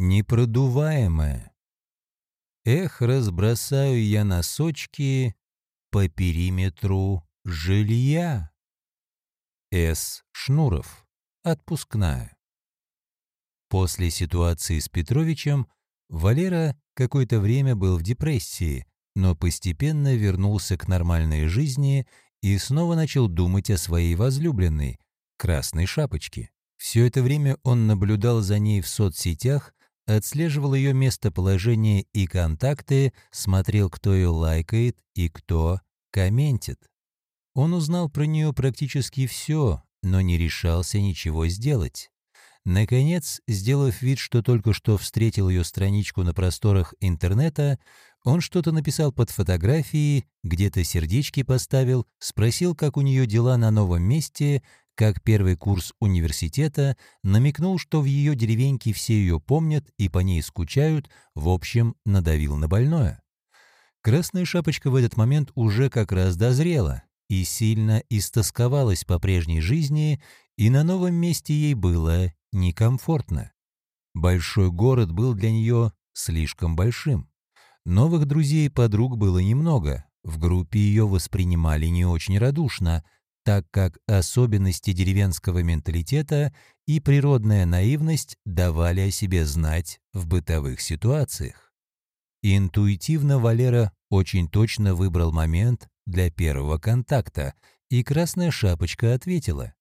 Непродуваемая. Эх, разбросаю я носочки по периметру жилья. С. Шнуров. Отпускная. После ситуации с Петровичем Валера какое-то время был в депрессии, но постепенно вернулся к нормальной жизни и снова начал думать о своей возлюбленной, Красной Шапочке. Все это время он наблюдал за ней в соцсетях, отслеживал ее местоположение и контакты, смотрел, кто ее лайкает и кто комментит. Он узнал про нее практически все, но не решался ничего сделать. Наконец, сделав вид, что только что встретил ее страничку на просторах интернета, он что-то написал под фотографией, где-то сердечки поставил, спросил, как у нее дела на новом месте, как первый курс университета, намекнул, что в ее деревеньке все ее помнят и по ней скучают, в общем, надавил на больное. Красная шапочка в этот момент уже как раз дозрела и сильно истосковалась по прежней жизни, и на новом месте ей было некомфортно. Большой город был для нее слишком большим. Новых друзей и подруг было немного, в группе ее воспринимали не очень радушно, так как особенности деревенского менталитета и природная наивность давали о себе знать в бытовых ситуациях. Интуитивно Валера очень точно выбрал момент для первого контакта, и Красная Шапочка ответила.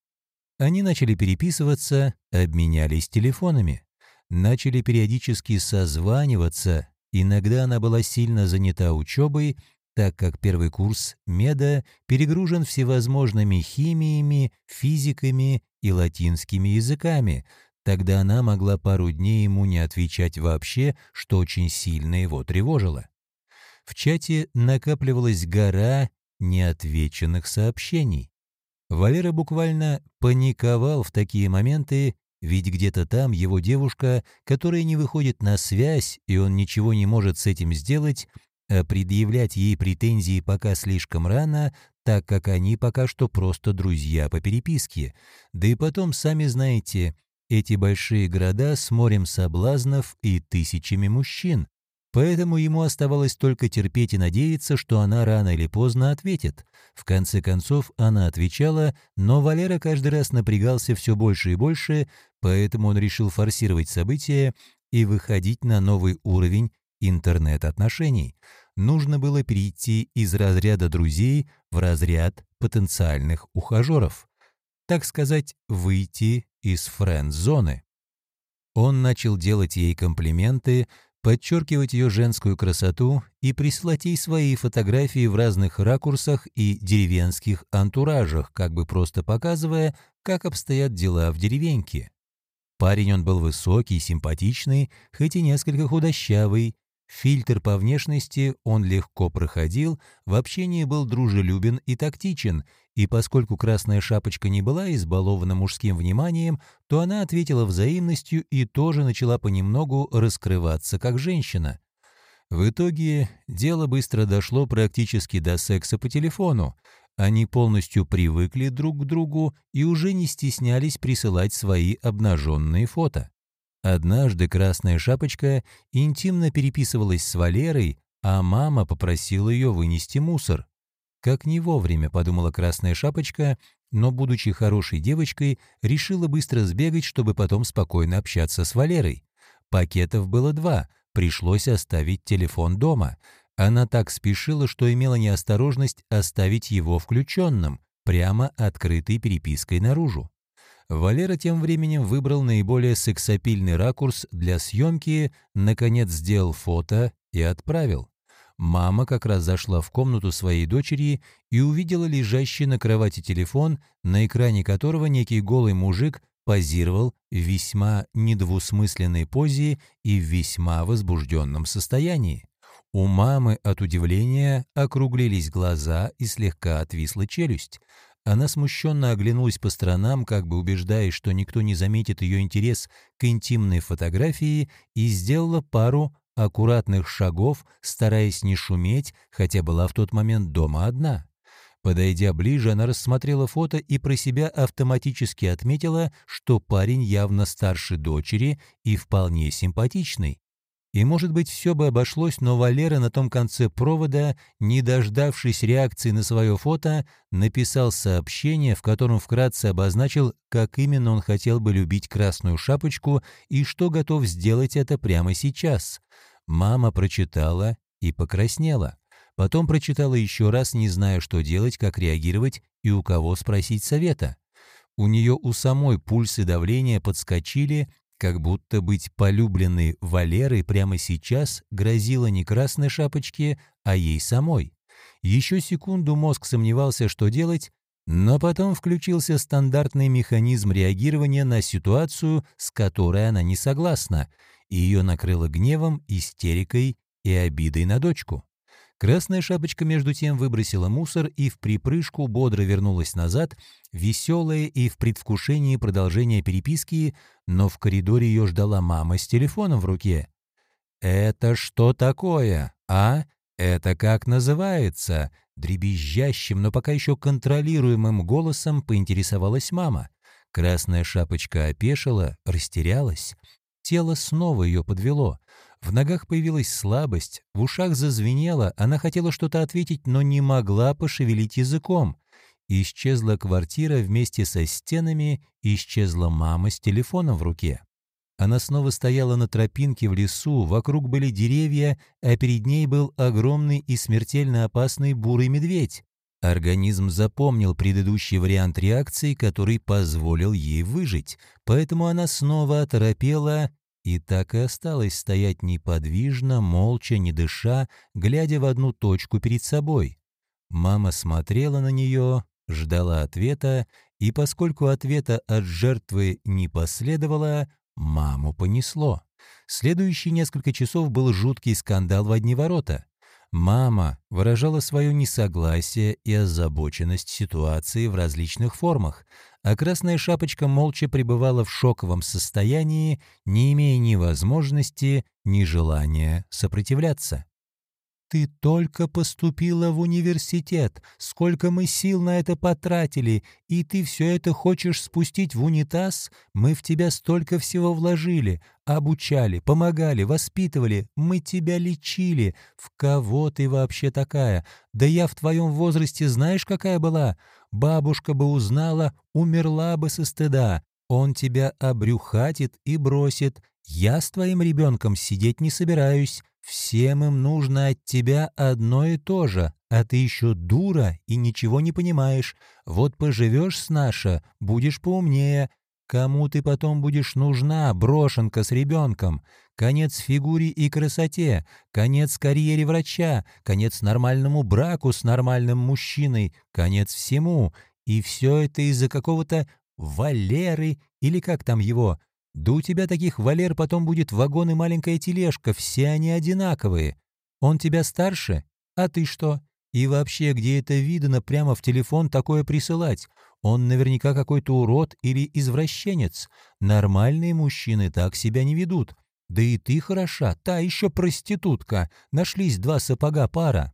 Они начали переписываться, обменялись телефонами, начали периодически созваниваться, иногда она была сильно занята учебой, так как первый курс меда перегружен всевозможными химиями, физиками и латинскими языками, тогда она могла пару дней ему не отвечать вообще, что очень сильно его тревожило. В чате накапливалась гора неотвеченных сообщений. Валера буквально паниковал в такие моменты, ведь где-то там его девушка, которая не выходит на связь, и он ничего не может с этим сделать, а предъявлять ей претензии пока слишком рано, так как они пока что просто друзья по переписке. Да и потом, сами знаете, эти большие города с морем соблазнов и тысячами мужчин. Поэтому ему оставалось только терпеть и надеяться, что она рано или поздно ответит. В конце концов, она отвечала, но Валера каждый раз напрягался все больше и больше, поэтому он решил форсировать события и выходить на новый уровень интернет-отношений. Нужно было перейти из разряда друзей в разряд потенциальных ухажеров. Так сказать, выйти из френд-зоны. Он начал делать ей комплименты, подчеркивать ее женскую красоту и прислать ей свои фотографии в разных ракурсах и деревенских антуражах, как бы просто показывая, как обстоят дела в деревеньке. Парень он был высокий, симпатичный, хоть и несколько худощавый. Фильтр по внешности он легко проходил, в общении был дружелюбен и тактичен, и поскольку Красная Шапочка не была избалована мужским вниманием, то она ответила взаимностью и тоже начала понемногу раскрываться как женщина. В итоге дело быстро дошло практически до секса по телефону. Они полностью привыкли друг к другу и уже не стеснялись присылать свои обнаженные фото. Однажды Красная Шапочка интимно переписывалась с Валерой, а мама попросила ее вынести мусор. Как не вовремя, подумала Красная Шапочка, но, будучи хорошей девочкой, решила быстро сбегать, чтобы потом спокойно общаться с Валерой. Пакетов было два, пришлось оставить телефон дома. Она так спешила, что имела неосторожность оставить его включенным, прямо открытой перепиской наружу. Валера тем временем выбрал наиболее сексапильный ракурс для съемки, наконец сделал фото и отправил. Мама как раз зашла в комнату своей дочери и увидела лежащий на кровати телефон, на экране которого некий голый мужик позировал в весьма недвусмысленной позе и в весьма возбужденном состоянии. У мамы от удивления округлились глаза и слегка отвисла челюсть. Она смущенно оглянулась по сторонам, как бы убеждаясь, что никто не заметит ее интерес к интимной фотографии, и сделала пару аккуратных шагов, стараясь не шуметь, хотя была в тот момент дома одна. Подойдя ближе, она рассмотрела фото и про себя автоматически отметила, что парень явно старше дочери и вполне симпатичный. И, может быть, все бы обошлось, но Валера на том конце провода, не дождавшись реакции на свое фото, написал сообщение, в котором вкратце обозначил, как именно он хотел бы любить красную шапочку и что готов сделать это прямо сейчас. Мама прочитала и покраснела. Потом прочитала еще раз, не зная, что делать, как реагировать и у кого спросить совета. У нее у самой пульс и давление подскочили, как будто быть полюбленной Валерой прямо сейчас грозило не красной шапочке, а ей самой. Еще секунду мозг сомневался, что делать, но потом включился стандартный механизм реагирования на ситуацию, с которой она не согласна, и ее накрыло гневом, истерикой и обидой на дочку. Красная шапочка между тем выбросила мусор и в припрыжку бодро вернулась назад, веселая и в предвкушении продолжения переписки, но в коридоре ее ждала мама с телефоном в руке. «Это что такое, а? Это как называется?» Дребезжащим, но пока еще контролируемым голосом поинтересовалась мама. Красная шапочка опешила, растерялась. Тело снова ее подвело. В ногах появилась слабость, в ушах зазвенело, она хотела что-то ответить, но не могла пошевелить языком. Исчезла квартира вместе со стенами, исчезла мама с телефоном в руке. Она снова стояла на тропинке в лесу, вокруг были деревья, а перед ней был огромный и смертельно опасный бурый медведь. Организм запомнил предыдущий вариант реакции, который позволил ей выжить, поэтому она снова оторопела и так и осталась стоять неподвижно, молча, не дыша, глядя в одну точку перед собой. Мама смотрела на нее, ждала ответа, и поскольку ответа от жертвы не последовало, маму понесло. Следующие несколько часов был жуткий скандал в одни ворота. Мама выражала свое несогласие и озабоченность ситуации в различных формах, а Красная Шапочка молча пребывала в шоковом состоянии, не имея ни возможности, ни желания сопротивляться. Ты только поступила в университет, сколько мы сил на это потратили, и ты все это хочешь спустить в унитаз? Мы в тебя столько всего вложили, обучали, помогали, воспитывали, мы тебя лечили. В кого ты вообще такая? Да я в твоем возрасте знаешь, какая была? Бабушка бы узнала, умерла бы со стыда. Он тебя обрюхатит и бросит. Я с твоим ребенком сидеть не собираюсь. Всем им нужно от тебя одно и то же, а ты еще дура и ничего не понимаешь. Вот поживешь с Наша, будешь поумнее. Кому ты потом будешь нужна, брошенка с ребенком? Конец фигуре и красоте, конец карьере врача, конец нормальному браку с нормальным мужчиной, конец всему. И все это из-за какого-то Валеры или как там его, да у тебя таких, Валер, потом будет вагон и маленькая тележка, все они одинаковые. Он тебя старше? А ты что? И вообще, где это видно прямо в телефон такое присылать? Он наверняка какой-то урод или извращенец. Нормальные мужчины так себя не ведут. Да и ты хороша, та еще проститутка. Нашлись два сапога пара.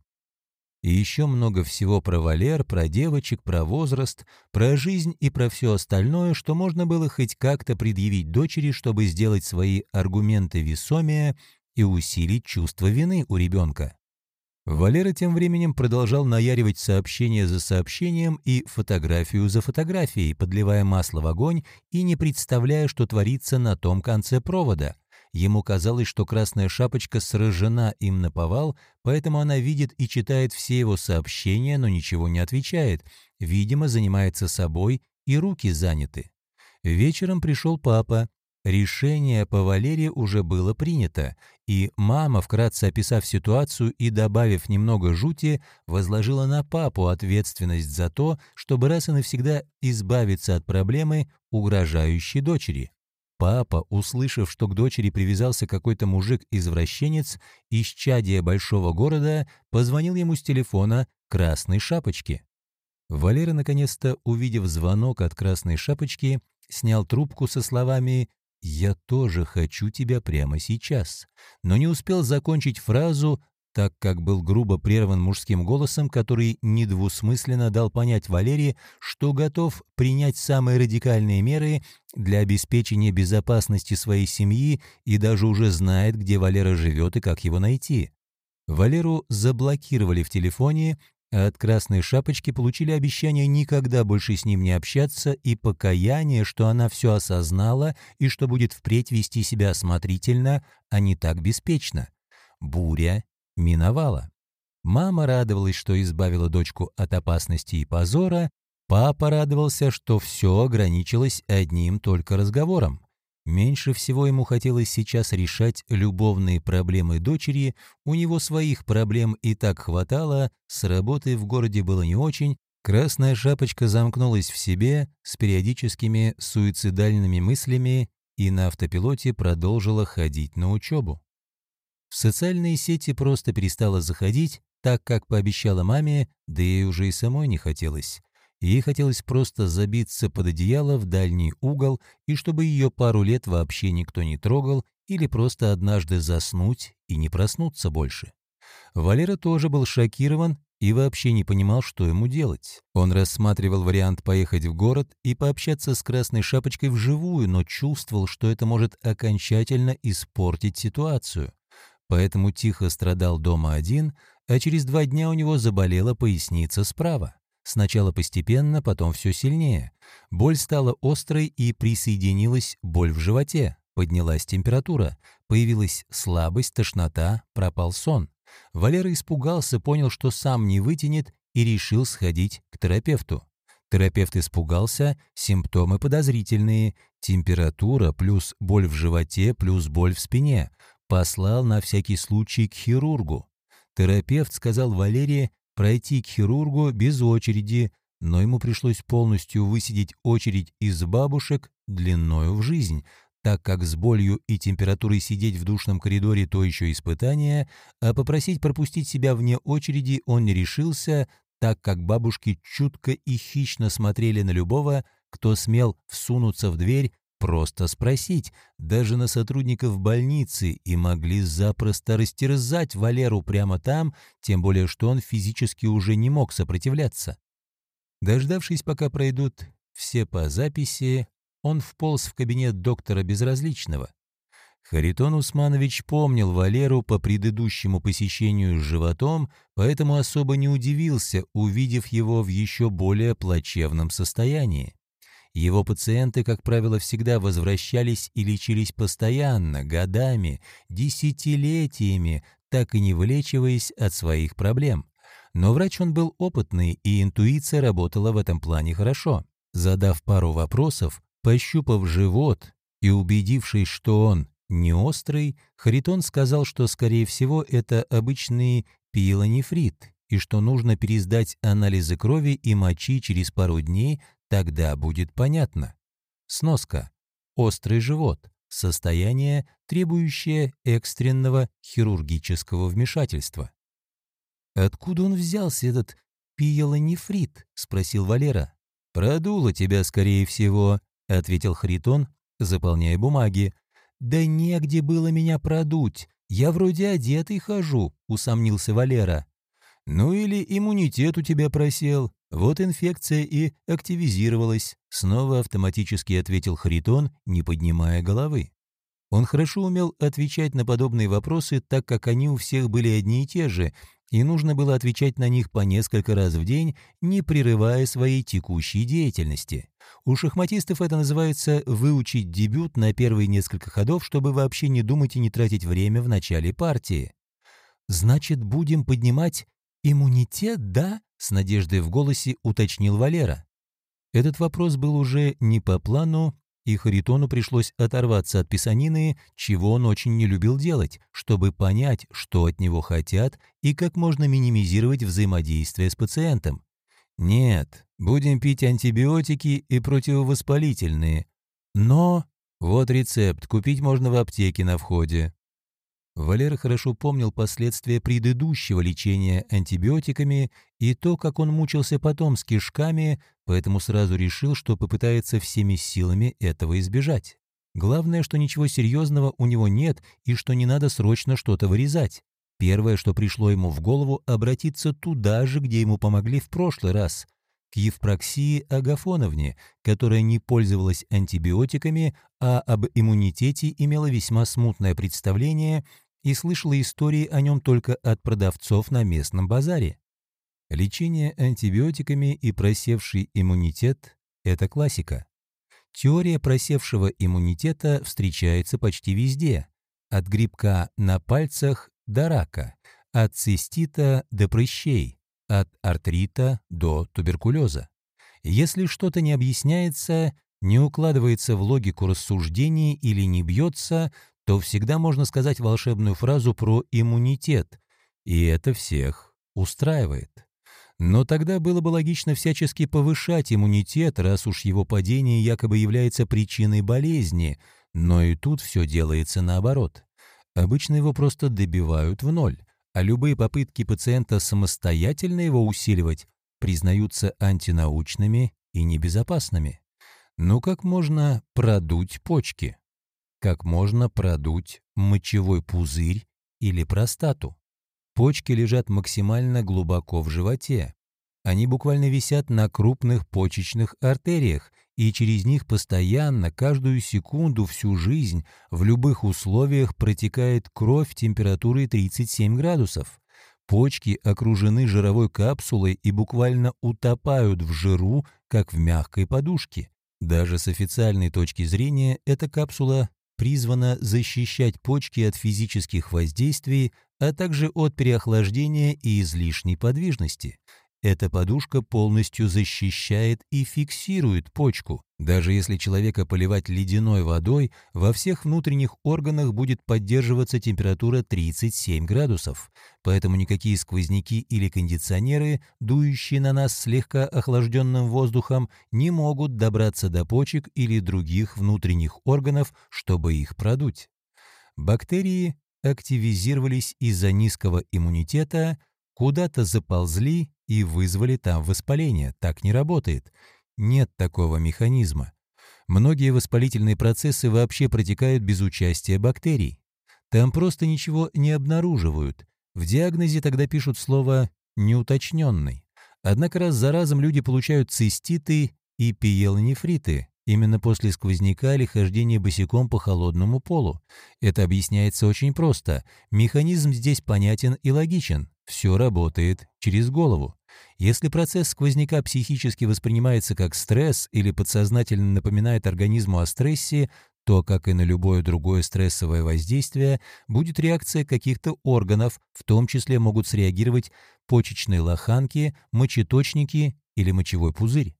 И еще много всего про Валер, про девочек, про возраст, про жизнь и про все остальное, что можно было хоть как-то предъявить дочери, чтобы сделать свои аргументы весомее и усилить чувство вины у ребенка. Валера тем временем продолжал наяривать сообщение за сообщением и фотографию за фотографией, подливая масло в огонь и не представляя, что творится на том конце провода. Ему казалось, что Красная Шапочка сражена им на повал, поэтому она видит и читает все его сообщения, но ничего не отвечает. Видимо, занимается собой, и руки заняты. Вечером пришел папа. Решение по Валерии уже было принято, и мама, вкратце описав ситуацию и добавив немного жути, возложила на папу ответственность за то, чтобы раз и навсегда избавиться от проблемы, угрожающей дочери. Папа, услышав, что к дочери привязался какой-то мужик-извращенец из чадия большого города, позвонил ему с телефона «Красной шапочки». Валера, наконец-то, увидев звонок от «Красной шапочки», снял трубку со словами «Я тоже хочу тебя прямо сейчас», но не успел закончить фразу, так как был грубо прерван мужским голосом, который недвусмысленно дал понять Валерии, что готов принять самые радикальные меры для обеспечения безопасности своей семьи и даже уже знает, где Валера живет и как его найти. Валеру заблокировали в телефоне, а от Красной Шапочки получили обещание никогда больше с ним не общаться и покаяние, что она все осознала и что будет впредь вести себя осмотрительно, а не так беспечно. Буря миновала. Мама радовалась, что избавила дочку от опасности и позора, папа радовался, что все ограничилось одним только разговором. Меньше всего ему хотелось сейчас решать любовные проблемы дочери, у него своих проблем и так хватало, с работы в городе было не очень, красная шапочка замкнулась в себе с периодическими суицидальными мыслями и на автопилоте продолжила ходить на учебу. В социальные сети просто перестала заходить, так как пообещала маме, да ей уже и самой не хотелось. Ей хотелось просто забиться под одеяло в дальний угол и чтобы ее пару лет вообще никто не трогал или просто однажды заснуть и не проснуться больше. Валера тоже был шокирован и вообще не понимал, что ему делать. Он рассматривал вариант поехать в город и пообщаться с Красной Шапочкой вживую, но чувствовал, что это может окончательно испортить ситуацию. Поэтому тихо страдал дома один, а через два дня у него заболела поясница справа. Сначала постепенно, потом все сильнее. Боль стала острой и присоединилась боль в животе. Поднялась температура, появилась слабость, тошнота, пропал сон. Валера испугался, понял, что сам не вытянет и решил сходить к терапевту. Терапевт испугался, симптомы подозрительные, температура плюс боль в животе плюс боль в спине. Послал на всякий случай к хирургу. Терапевт сказал Валерии пройти к хирургу без очереди, но ему пришлось полностью высидеть очередь из бабушек длиною в жизнь, так как с болью и температурой сидеть в душном коридоре то еще испытание, а попросить пропустить себя вне очереди он не решился, так как бабушки чутко и хищно смотрели на любого, кто смел всунуться в дверь просто спросить, даже на сотрудников больницы, и могли запросто растерзать Валеру прямо там, тем более что он физически уже не мог сопротивляться. Дождавшись, пока пройдут все по записи, он вполз в кабинет доктора Безразличного. Харитон Усманович помнил Валеру по предыдущему посещению с животом, поэтому особо не удивился, увидев его в еще более плачевном состоянии. Его пациенты, как правило, всегда возвращались и лечились постоянно, годами, десятилетиями, так и не вылечиваясь от своих проблем. Но врач он был опытный, и интуиция работала в этом плане хорошо. Задав пару вопросов, пощупав живот и убедившись, что он не острый, Харитон сказал, что, скорее всего, это обычный пиелонефрит, и что нужно пересдать анализы крови и мочи через пару дней, Тогда будет понятно. Сноска. Острый живот. Состояние, требующее экстренного хирургического вмешательства. «Откуда он взялся, этот пиелонефрит?» — спросил Валера. «Продуло тебя, скорее всего», — ответил Харитон, заполняя бумаги. «Да негде было меня продуть. Я вроде одетый хожу», — усомнился Валера. «Ну или иммунитет у тебя просел. Вот инфекция и активизировалась, снова автоматически ответил Харитон, не поднимая головы. Он хорошо умел отвечать на подобные вопросы, так как они у всех были одни и те же, и нужно было отвечать на них по несколько раз в день, не прерывая своей текущей деятельности. У шахматистов это называется «выучить дебют на первые несколько ходов, чтобы вообще не думать и не тратить время в начале партии». «Значит, будем поднимать иммунитет, да?» С надеждой в голосе уточнил Валера. Этот вопрос был уже не по плану, и Харитону пришлось оторваться от писанины, чего он очень не любил делать, чтобы понять, что от него хотят и как можно минимизировать взаимодействие с пациентом. «Нет, будем пить антибиотики и противовоспалительные. Но...» «Вот рецепт, купить можно в аптеке на входе. Валера хорошо помнил последствия предыдущего лечения антибиотиками и то, как он мучился потом с кишками, поэтому сразу решил, что попытается всеми силами этого избежать. Главное, что ничего серьезного у него нет и что не надо срочно что-то вырезать. Первое, что пришло ему в голову, обратиться туда же, где ему помогли в прошлый раз, к Евпроксии Агафоновне, которая не пользовалась антибиотиками, а об иммунитете имела весьма смутное представление и слышала истории о нем только от продавцов на местном базаре. Лечение антибиотиками и просевший иммунитет – это классика. Теория просевшего иммунитета встречается почти везде, от грибка на пальцах до рака, от цистита до прыщей, от артрита до туберкулеза. Если что-то не объясняется, не укладывается в логику рассуждений или не бьется, то всегда можно сказать волшебную фразу про иммунитет, и это всех устраивает. Но тогда было бы логично всячески повышать иммунитет, раз уж его падение якобы является причиной болезни, но и тут все делается наоборот. Обычно его просто добивают в ноль, а любые попытки пациента самостоятельно его усиливать признаются антинаучными и небезопасными. Но как можно продуть почки? Как можно продуть мочевой пузырь или простату? Почки лежат максимально глубоко в животе. Они буквально висят на крупных почечных артериях, и через них постоянно, каждую секунду, всю жизнь, в любых условиях протекает кровь температурой 37 градусов. Почки окружены жировой капсулой и буквально утопают в жиру, как в мягкой подушке. Даже с официальной точки зрения эта капсула призвана защищать почки от физических воздействий, а также от переохлаждения и излишней подвижности. Эта подушка полностью защищает и фиксирует почку. Даже если человека поливать ледяной водой, во всех внутренних органах будет поддерживаться температура 37 градусов. Поэтому никакие сквозняки или кондиционеры, дующие на нас слегка охлажденным воздухом, не могут добраться до почек или других внутренних органов, чтобы их продуть. Бактерии активизировались из-за низкого иммунитета, куда-то заползли и вызвали там воспаление. Так не работает. Нет такого механизма. Многие воспалительные процессы вообще протекают без участия бактерий. Там просто ничего не обнаруживают. В диагнозе тогда пишут слово «неуточненный». Однако раз за разом люди получают циститы и пиелонефриты, Именно после сквозняка или хождения босиком по холодному полу. Это объясняется очень просто. Механизм здесь понятен и логичен. Все работает через голову. Если процесс сквозняка психически воспринимается как стресс или подсознательно напоминает организму о стрессе, то, как и на любое другое стрессовое воздействие, будет реакция каких-то органов, в том числе могут среагировать почечные лоханки, мочеточники или мочевой пузырь.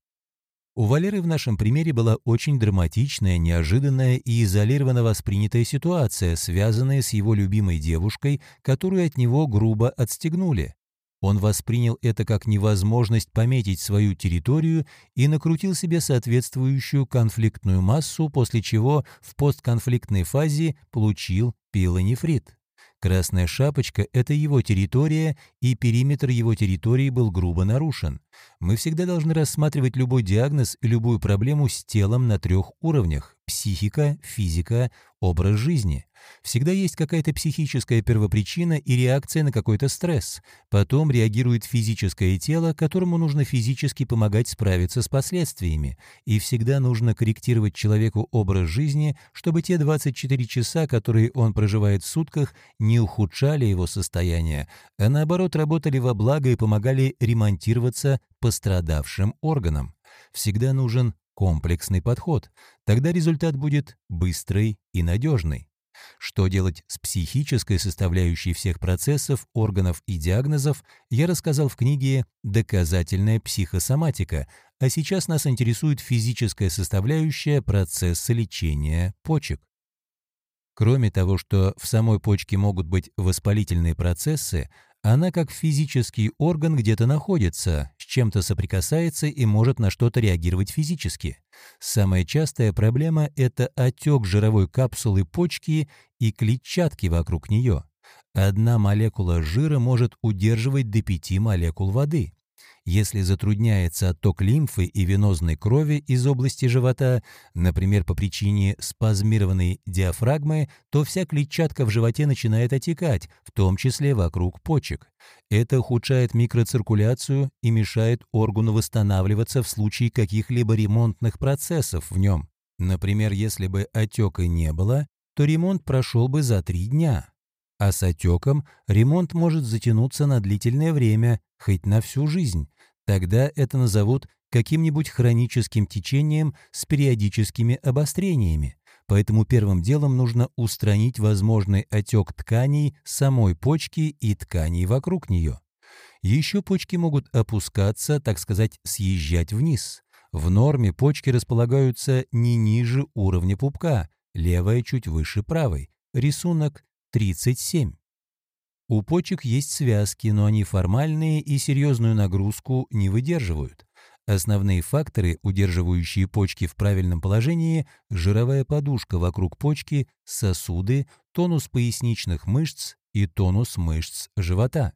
У Валеры в нашем примере была очень драматичная, неожиданная и изолированно воспринятая ситуация, связанная с его любимой девушкой, которую от него грубо отстегнули. Он воспринял это как невозможность пометить свою территорию и накрутил себе соответствующую конфликтную массу, после чего в постконфликтной фазе получил пилонефрит. Красная шапочка – это его территория, и периметр его территории был грубо нарушен. Мы всегда должны рассматривать любой диагноз и любую проблему с телом на трех уровнях – психика, физика, образ жизни. Всегда есть какая-то психическая первопричина и реакция на какой-то стресс. Потом реагирует физическое тело, которому нужно физически помогать справиться с последствиями. И всегда нужно корректировать человеку образ жизни, чтобы те 24 часа, которые он проживает в сутках, не ухудшали его состояние, а наоборот работали во благо и помогали ремонтироваться пострадавшим органам. Всегда нужен комплексный подход. Тогда результат будет быстрый и надежный. Что делать с психической составляющей всех процессов, органов и диагнозов, я рассказал в книге «Доказательная психосоматика», а сейчас нас интересует физическая составляющая процесса лечения почек. Кроме того, что в самой почке могут быть воспалительные процессы, она как физический орган где-то находится, с чем-то соприкасается и может на что-то реагировать физически. Самая частая проблема – это отек жировой капсулы почки и клетчатки вокруг нее. Одна молекула жира может удерживать до 5 молекул воды. Если затрудняется отток лимфы и венозной крови из области живота, например, по причине спазмированной диафрагмы, то вся клетчатка в животе начинает отекать, в том числе вокруг почек. Это ухудшает микроциркуляцию и мешает органу восстанавливаться в случае каких-либо ремонтных процессов в нем. Например, если бы отека не было, то ремонт прошел бы за три дня. А с отеком ремонт может затянуться на длительное время, хоть на всю жизнь. Тогда это назовут каким-нибудь хроническим течением с периодическими обострениями. Поэтому первым делом нужно устранить возможный отек тканей самой почки и тканей вокруг нее. Еще почки могут опускаться, так сказать, съезжать вниз. В норме почки располагаются не ниже уровня пупка, левая чуть выше правой. Рисунок 37. У почек есть связки, но они формальные и серьезную нагрузку не выдерживают. Основные факторы, удерживающие почки в правильном положении – жировая подушка вокруг почки, сосуды, тонус поясничных мышц и тонус мышц живота.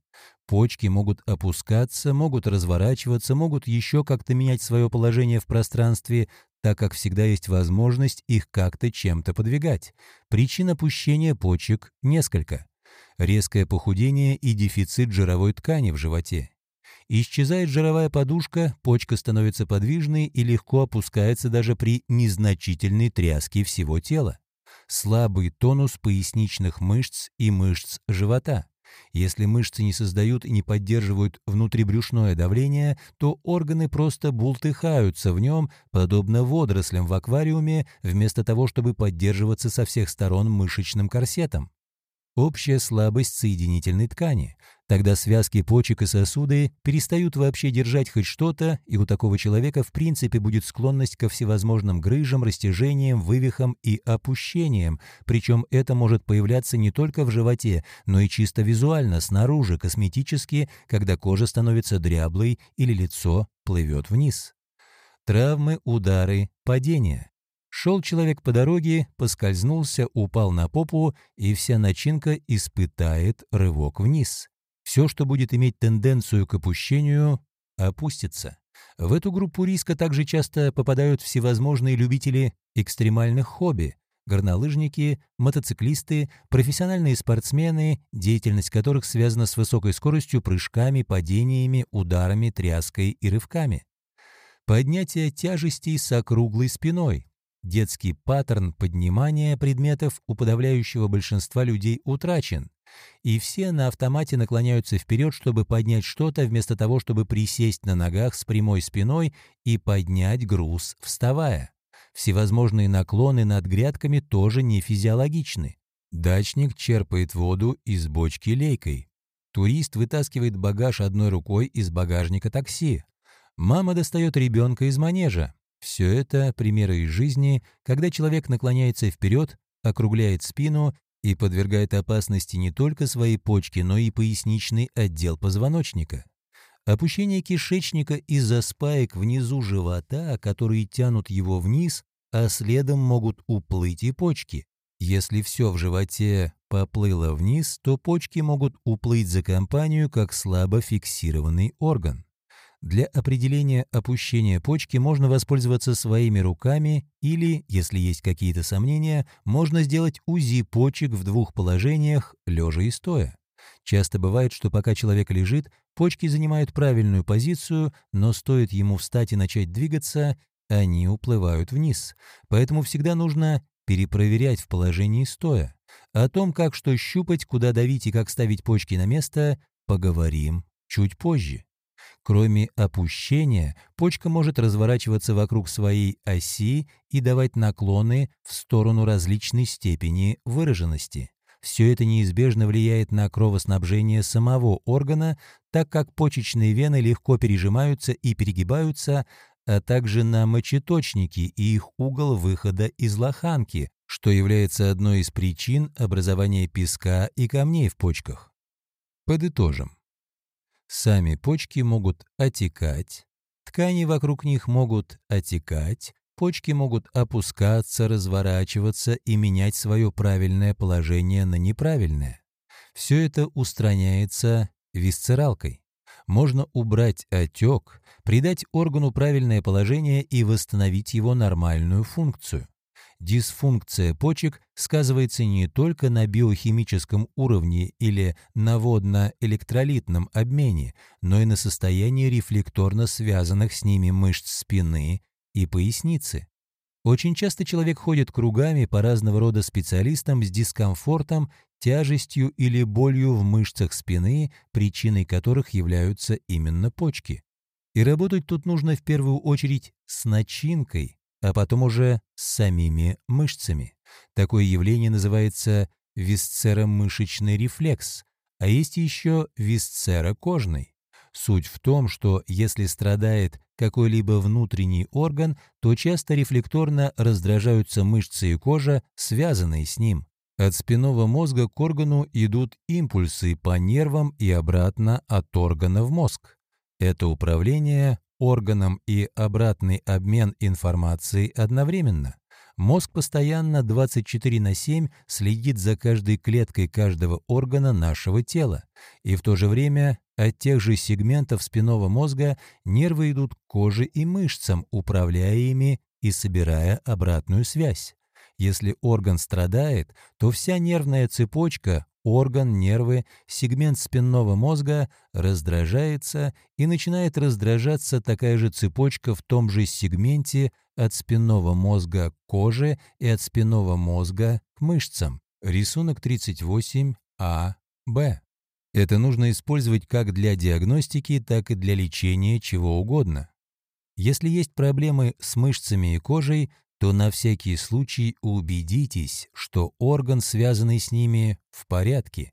Почки могут опускаться, могут разворачиваться, могут еще как-то менять свое положение в пространстве, так как всегда есть возможность их как-то чем-то подвигать. Причин опущения почек несколько. Резкое похудение и дефицит жировой ткани в животе. Исчезает жировая подушка, почка становится подвижной и легко опускается даже при незначительной тряске всего тела. Слабый тонус поясничных мышц и мышц живота. Если мышцы не создают и не поддерживают внутрибрюшное давление, то органы просто бултыхаются в нем, подобно водорослям в аквариуме, вместо того, чтобы поддерживаться со всех сторон мышечным корсетом общая слабость соединительной ткани. Тогда связки почек и сосуды перестают вообще держать хоть что-то, и у такого человека в принципе будет склонность ко всевозможным грыжам, растяжениям, вывихам и опущениям, причем это может появляться не только в животе, но и чисто визуально, снаружи, косметически, когда кожа становится дряблой или лицо плывет вниз. Травмы, удары, падения. Шел человек по дороге, поскользнулся, упал на попу, и вся начинка испытает рывок вниз. Все, что будет иметь тенденцию к опущению, опустится. В эту группу риска также часто попадают всевозможные любители экстремальных хобби, горнолыжники, мотоциклисты, профессиональные спортсмены, деятельность которых связана с высокой скоростью, прыжками, падениями, ударами, тряской и рывками. Поднятие тяжестей с округлой спиной, Детский паттерн поднимания предметов у подавляющего большинства людей утрачен, и все на автомате наклоняются вперед, чтобы поднять что-то, вместо того, чтобы присесть на ногах с прямой спиной и поднять груз, вставая. Всевозможные наклоны над грядками тоже не физиологичны. Дачник черпает воду из бочки лейкой. Турист вытаскивает багаж одной рукой из багажника такси. Мама достает ребенка из манежа. Все это примеры из жизни, когда человек наклоняется вперед, округляет спину и подвергает опасности не только свои почки, но и поясничный отдел позвоночника. Опущение кишечника из-за спаек внизу живота, которые тянут его вниз, а следом могут уплыть и почки. Если все в животе поплыло вниз, то почки могут уплыть за компанию как слабо фиксированный орган. Для определения опущения почки можно воспользоваться своими руками или, если есть какие-то сомнения, можно сделать УЗИ почек в двух положениях, лежа и стоя. Часто бывает, что пока человек лежит, почки занимают правильную позицию, но стоит ему встать и начать двигаться, они уплывают вниз. Поэтому всегда нужно перепроверять в положении стоя. О том, как что щупать, куда давить и как ставить почки на место, поговорим чуть позже. Кроме опущения, почка может разворачиваться вокруг своей оси и давать наклоны в сторону различной степени выраженности. Все это неизбежно влияет на кровоснабжение самого органа, так как почечные вены легко пережимаются и перегибаются, а также на мочеточники и их угол выхода из лоханки, что является одной из причин образования песка и камней в почках. Подытожим. Сами почки могут отекать, ткани вокруг них могут отекать, почки могут опускаться, разворачиваться и менять свое правильное положение на неправильное. Все это устраняется висцералкой. можно убрать отек, придать органу правильное положение и восстановить его нормальную функцию. Дисфункция почек сказывается не только на биохимическом уровне или на водно-электролитном обмене, но и на состоянии рефлекторно связанных с ними мышц спины и поясницы. Очень часто человек ходит кругами по разного рода специалистам с дискомфортом, тяжестью или болью в мышцах спины, причиной которых являются именно почки. И работать тут нужно в первую очередь с начинкой, а потом уже с самими мышцами. Такое явление называется висцеромышечный рефлекс, а есть еще висцерокожный. Суть в том, что если страдает какой-либо внутренний орган, то часто рефлекторно раздражаются мышцы и кожа, связанные с ним. От спинного мозга к органу идут импульсы по нервам и обратно от органа в мозг. Это управление органом и обратный обмен информацией одновременно. Мозг постоянно 24 на 7 следит за каждой клеткой каждого органа нашего тела, и в то же время от тех же сегментов спинного мозга нервы идут к коже и мышцам, управляя ими и собирая обратную связь. Если орган страдает, то вся нервная цепочка, орган, нервы, сегмент спинного мозга раздражается и начинает раздражаться такая же цепочка в том же сегменте от спинного мозга к коже и от спинного мозга к мышцам. Рисунок 38А, Б. Это нужно использовать как для диагностики, так и для лечения чего угодно. Если есть проблемы с мышцами и кожей, то на всякий случай убедитесь, что орган, связанный с ними, в порядке.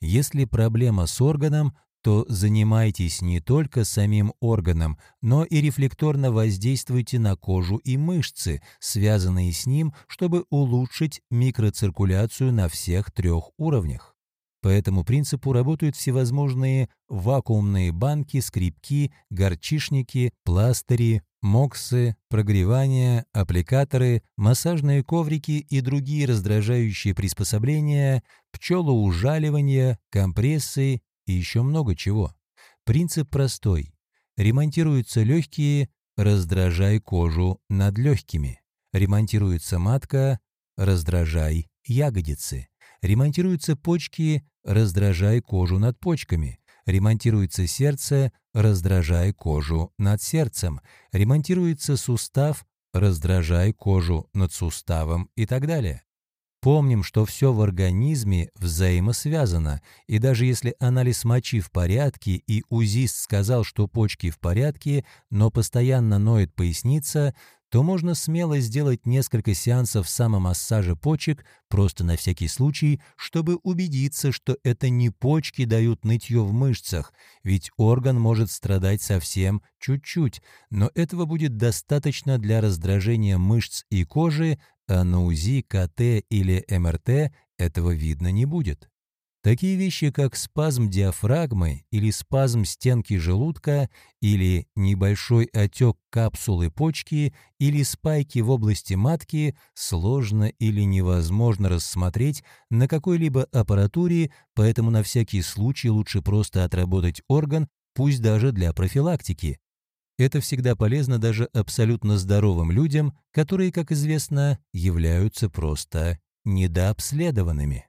Если проблема с органом, то занимайтесь не только самим органом, но и рефлекторно воздействуйте на кожу и мышцы, связанные с ним, чтобы улучшить микроциркуляцию на всех трех уровнях. По этому принципу работают всевозможные вакуумные банки, скрипки, горчишники, пластыри, моксы, прогревания, аппликаторы, массажные коврики и другие раздражающие приспособления, пчелоужаливание, компрессы и еще много чего. Принцип простой. Ремонтируются легкие, раздражай кожу над легкими. Ремонтируется матка, раздражай ягодицы. Ремонтируются почки, раздражай кожу над почками. Ремонтируется сердце, раздражай кожу над сердцем. Ремонтируется сустав, раздражай кожу над суставом и так далее. Помним, что все в организме взаимосвязано, и даже если анализ мочи в порядке и УЗИст сказал, что почки в порядке, но постоянно ноет поясница, то можно смело сделать несколько сеансов самомассажа почек, просто на всякий случай, чтобы убедиться, что это не почки дают нытье в мышцах, ведь орган может страдать совсем чуть-чуть, но этого будет достаточно для раздражения мышц и кожи, а на УЗИ, КТ или МРТ этого видно не будет. Такие вещи, как спазм диафрагмы или спазм стенки желудка, или небольшой отек капсулы почки, или спайки в области матки, сложно или невозможно рассмотреть на какой-либо аппаратуре, поэтому на всякий случай лучше просто отработать орган, пусть даже для профилактики. Это всегда полезно даже абсолютно здоровым людям, которые, как известно, являются просто недообследованными.